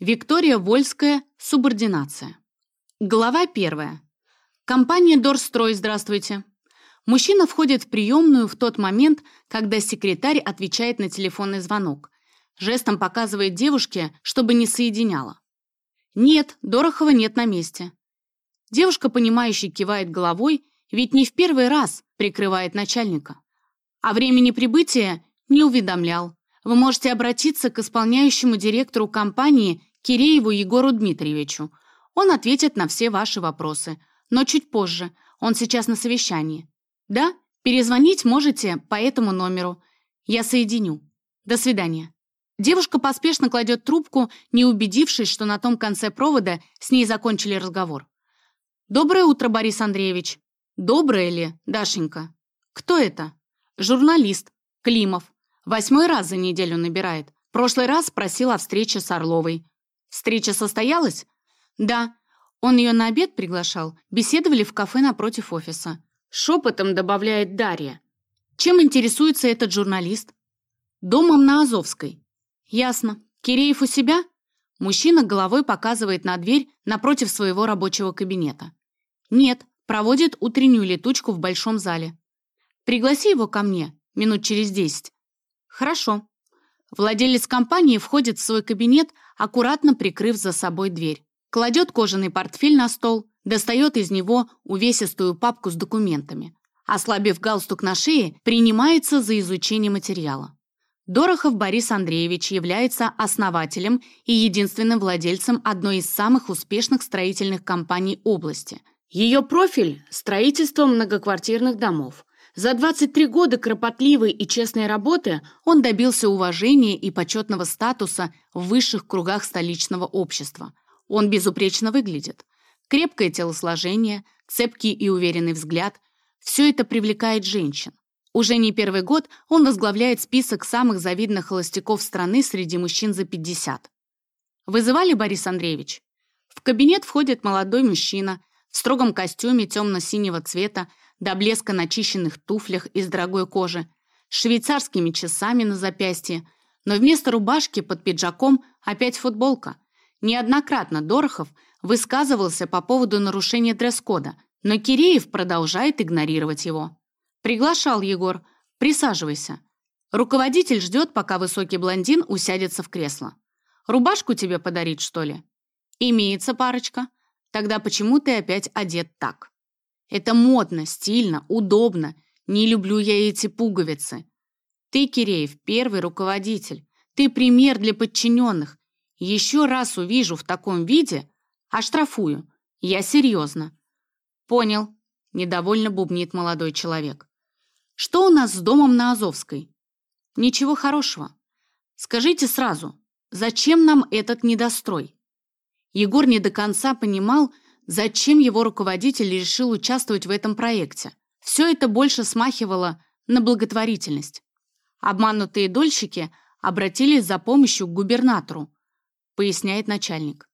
Виктория Вольская. Субординация. Глава первая. Компания Дорстрой, здравствуйте. Мужчина входит в приемную в тот момент, когда секретарь отвечает на телефонный звонок. Жестом показывает девушке, чтобы не соединяла. Нет, Дорохова нет на месте. Девушка, понимающе кивает головой, ведь не в первый раз прикрывает начальника. О времени прибытия не уведомлял. Вы можете обратиться к исполняющему директору компании Кирееву Егору Дмитриевичу. Он ответит на все ваши вопросы. Но чуть позже. Он сейчас на совещании. Да, перезвонить можете по этому номеру. Я соединю. До свидания. Девушка поспешно кладет трубку, не убедившись, что на том конце провода с ней закончили разговор. «Доброе утро, Борис Андреевич». «Доброе ли, Дашенька?» «Кто это?» «Журналист. Климов. Восьмой раз за неделю набирает. Прошлый раз просил о встрече с Орловой. Встреча состоялась?» «Да. Он ее на обед приглашал. Беседовали в кафе напротив офиса». Шепотом добавляет Дарья. «Чем интересуется этот журналист?» «Домом на Азовской». «Ясно. Киреев у себя?» Мужчина головой показывает на дверь напротив своего рабочего кабинета. «Нет, проводит утреннюю летучку в большом зале. Пригласи его ко мне, минут через десять». «Хорошо». Владелец компании входит в свой кабинет, аккуратно прикрыв за собой дверь. Кладет кожаный портфель на стол, достает из него увесистую папку с документами. Ослабив галстук на шее, принимается за изучение материала. Дорохов Борис Андреевич является основателем и единственным владельцем одной из самых успешных строительных компаний области. Ее профиль – строительство многоквартирных домов. За 23 года кропотливой и честной работы он добился уважения и почетного статуса в высших кругах столичного общества. Он безупречно выглядит. Крепкое телосложение, цепкий и уверенный взгляд – все это привлекает женщин. Уже не первый год он возглавляет список самых завидных холостяков страны среди мужчин за 50. Вызывали, Борис Андреевич? В кабинет входит молодой мужчина в строгом костюме темно-синего цвета, до блеска начищенных туфлях из дорогой кожи, швейцарскими часами на запястье, но вместо рубашки под пиджаком опять футболка. Неоднократно Дорохов высказывался по поводу нарушения дресс-кода, но Киреев продолжает игнорировать его. «Приглашал, Егор. Присаживайся. Руководитель ждет, пока высокий блондин усядется в кресло. Рубашку тебе подарить, что ли?» «Имеется парочка. Тогда почему ты опять одет так?» «Это модно, стильно, удобно. Не люблю я эти пуговицы. Ты, Киреев, первый руководитель. Ты пример для подчиненных. Еще раз увижу в таком виде, оштрафую. Я серьезно». «Понял», — недовольно бубнит молодой человек. Что у нас с домом на Азовской? Ничего хорошего. Скажите сразу, зачем нам этот недострой? Егор не до конца понимал, зачем его руководитель решил участвовать в этом проекте. Все это больше смахивало на благотворительность. Обманутые дольщики обратились за помощью к губернатору, поясняет начальник.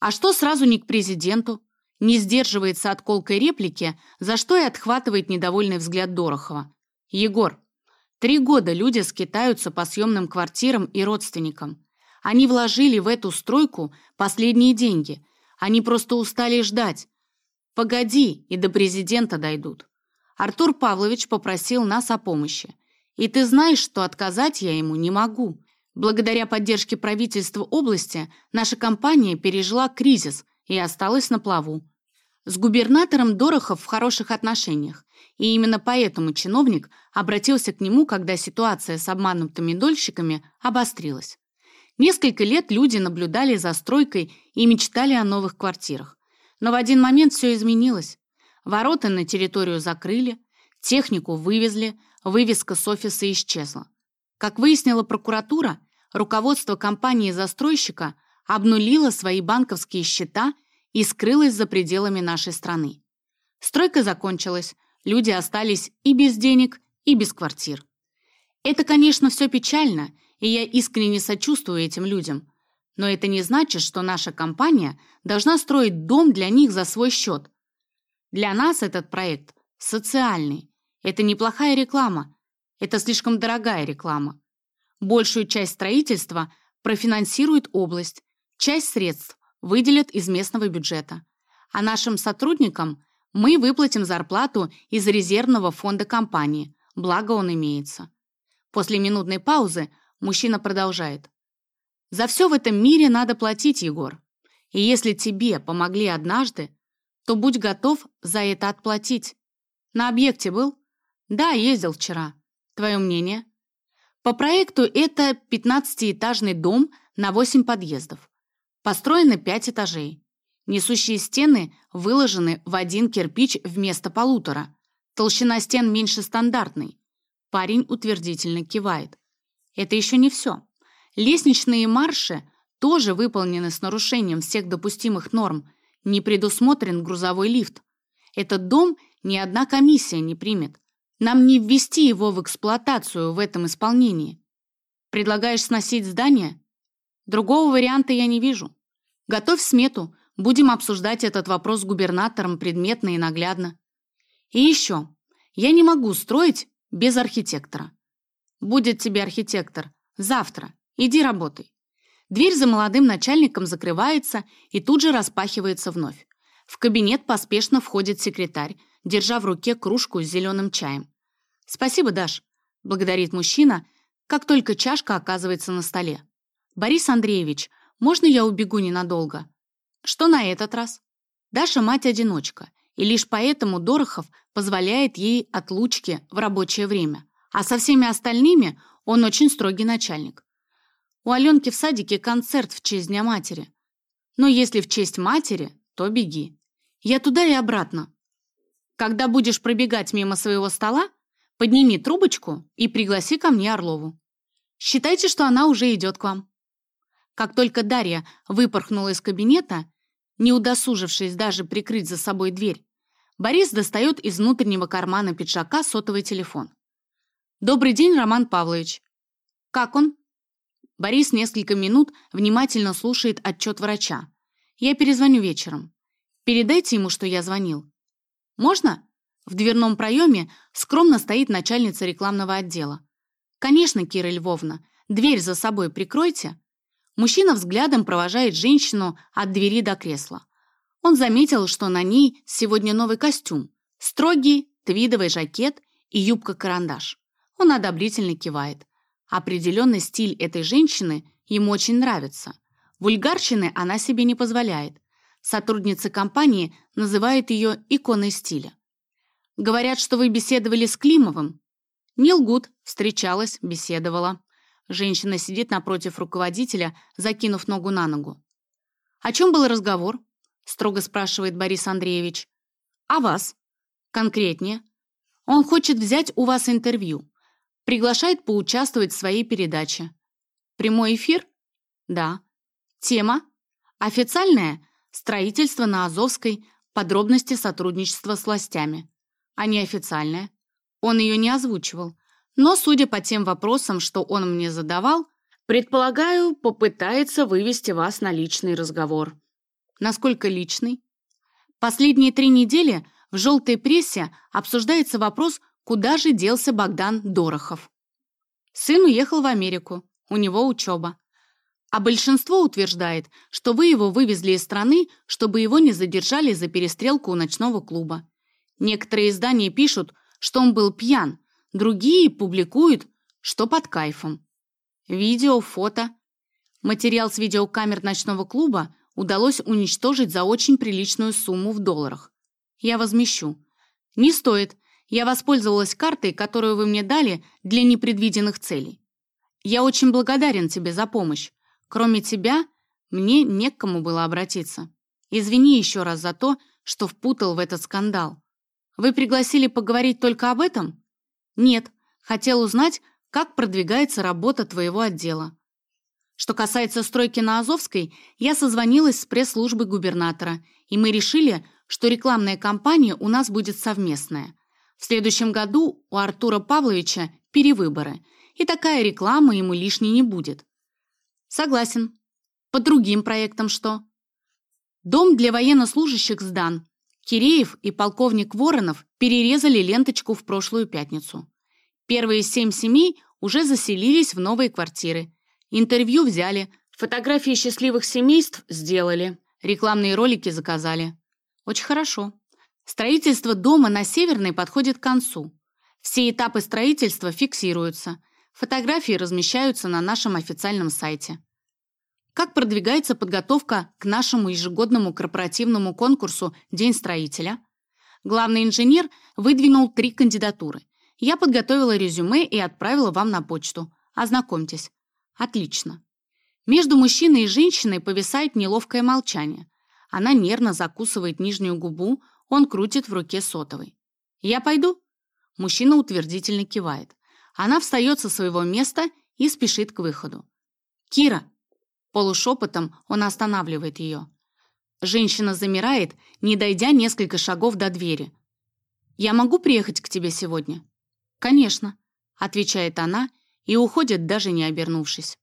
А что сразу не к президенту? не сдерживается от колкой реплики, за что и отхватывает недовольный взгляд Дорохова. «Егор, три года люди скитаются по съемным квартирам и родственникам. Они вложили в эту стройку последние деньги. Они просто устали ждать. Погоди, и до президента дойдут. Артур Павлович попросил нас о помощи. И ты знаешь, что отказать я ему не могу. Благодаря поддержке правительства области наша компания пережила кризис и осталась на плаву. С губернатором Дорохов в хороших отношениях, и именно поэтому чиновник обратился к нему, когда ситуация с обманутыми дольщиками обострилась. Несколько лет люди наблюдали за стройкой и мечтали о новых квартирах. Но в один момент все изменилось. Ворота на территорию закрыли, технику вывезли, вывеска с офиса исчезла. Как выяснила прокуратура, руководство компании-застройщика обнулило свои банковские счета и скрылась за пределами нашей страны. Стройка закончилась, люди остались и без денег, и без квартир. Это, конечно, все печально, и я искренне сочувствую этим людям, но это не значит, что наша компания должна строить дом для них за свой счет. Для нас этот проект социальный. Это неплохая реклама. Это слишком дорогая реклама. Большую часть строительства профинансирует область, Часть средств выделят из местного бюджета. А нашим сотрудникам мы выплатим зарплату из резервного фонда компании, благо он имеется. После минутной паузы мужчина продолжает. За все в этом мире надо платить, Егор. И если тебе помогли однажды, то будь готов за это отплатить. На объекте был? Да, ездил вчера. Твое мнение? По проекту это 15-этажный дом на 8 подъездов. Построено 5 этажей. Несущие стены выложены в один кирпич вместо полутора. Толщина стен меньше стандартной. Парень утвердительно кивает. Это еще не все. Лестничные марши тоже выполнены с нарушением всех допустимых норм. Не предусмотрен грузовой лифт. Этот дом ни одна комиссия не примет. Нам не ввести его в эксплуатацию в этом исполнении. Предлагаешь сносить здание? Другого варианта я не вижу. Готовь смету, будем обсуждать этот вопрос с губернатором предметно и наглядно. И еще, я не могу строить без архитектора. Будет тебе архитектор. Завтра. Иди работай. Дверь за молодым начальником закрывается и тут же распахивается вновь. В кабинет поспешно входит секретарь, держа в руке кружку с зеленым чаем. «Спасибо, Даш», — благодарит мужчина, как только чашка оказывается на столе. «Борис Андреевич, можно я убегу ненадолго?» «Что на этот раз?» Даша мать-одиночка, и лишь поэтому Дорохов позволяет ей отлучки в рабочее время, а со всеми остальными он очень строгий начальник. У Аленки в садике концерт в честь Дня матери. Но если в честь матери, то беги. Я туда и обратно. Когда будешь пробегать мимо своего стола, Подними трубочку и пригласи ко мне Орлову. Считайте, что она уже идет к вам». Как только Дарья выпорхнула из кабинета, не удосужившись даже прикрыть за собой дверь, Борис достает из внутреннего кармана пиджака сотовый телефон. «Добрый день, Роман Павлович. Как он?» Борис несколько минут внимательно слушает отчет врача. «Я перезвоню вечером. Передайте ему, что я звонил». «Можно?» В дверном проеме скромно стоит начальница рекламного отдела. «Конечно, Кира Львовна, дверь за собой прикройте». Мужчина взглядом провожает женщину от двери до кресла. Он заметил, что на ней сегодня новый костюм. Строгий, твидовый жакет и юбка-карандаш. Он одобрительно кивает. Определенный стиль этой женщины ему очень нравится. Вульгарщины она себе не позволяет. Сотрудницы компании называют ее иконой стиля. Говорят, что вы беседовали с Климовым. Не лгут, встречалась, беседовала. Женщина сидит напротив руководителя, закинув ногу на ногу. «О чем был разговор?» — строго спрашивает Борис Андреевич. «О вас. Конкретнее. Он хочет взять у вас интервью. Приглашает поучаствовать в своей передаче. Прямой эфир? Да. Тема? Официальная? Строительство на Азовской, подробности сотрудничества с властями а не официальная. Он ее не озвучивал. Но, судя по тем вопросам, что он мне задавал, предполагаю, попытается вывести вас на личный разговор. Насколько личный? Последние три недели в желтой прессе обсуждается вопрос, куда же делся Богдан Дорохов. Сын уехал в Америку, у него учеба. А большинство утверждает, что вы его вывезли из страны, чтобы его не задержали за перестрелку у ночного клуба. Некоторые издания пишут, что он был пьян, другие публикуют, что под кайфом. Видео, фото. Материал с видеокамер ночного клуба удалось уничтожить за очень приличную сумму в долларах. Я возмещу. Не стоит. Я воспользовалась картой, которую вы мне дали для непредвиденных целей. Я очень благодарен тебе за помощь. Кроме тебя, мне не к кому было обратиться. Извини еще раз за то, что впутал в этот скандал. Вы пригласили поговорить только об этом? Нет, хотел узнать, как продвигается работа твоего отдела. Что касается стройки на Азовской, я созвонилась с пресс-службой губернатора, и мы решили, что рекламная кампания у нас будет совместная. В следующем году у Артура Павловича перевыборы, и такая реклама ему лишней не будет. Согласен. По другим проектам что? Дом для военнослужащих сдан, Киреев и полковник Воронов перерезали ленточку в прошлую пятницу. Первые семь семей уже заселились в новые квартиры. Интервью взяли, Фотографии счастливых семейств сделали. Рекламные ролики заказали. Очень хорошо. Строительство дома на Северной подходит к концу. Все этапы строительства фиксируются. Фотографии размещаются на нашем официальном сайте. Как продвигается подготовка к нашему ежегодному корпоративному конкурсу «День строителя»? Главный инженер выдвинул три кандидатуры. Я подготовила резюме и отправила вам на почту. Ознакомьтесь. Отлично. Между мужчиной и женщиной повисает неловкое молчание. Она нервно закусывает нижнюю губу, он крутит в руке сотовый. «Я пойду?» Мужчина утвердительно кивает. Она встает со своего места и спешит к выходу. «Кира!» Полушепотом он останавливает ее. Женщина замирает, не дойдя несколько шагов до двери. «Я могу приехать к тебе сегодня?» «Конечно», — отвечает она и уходит, даже не обернувшись.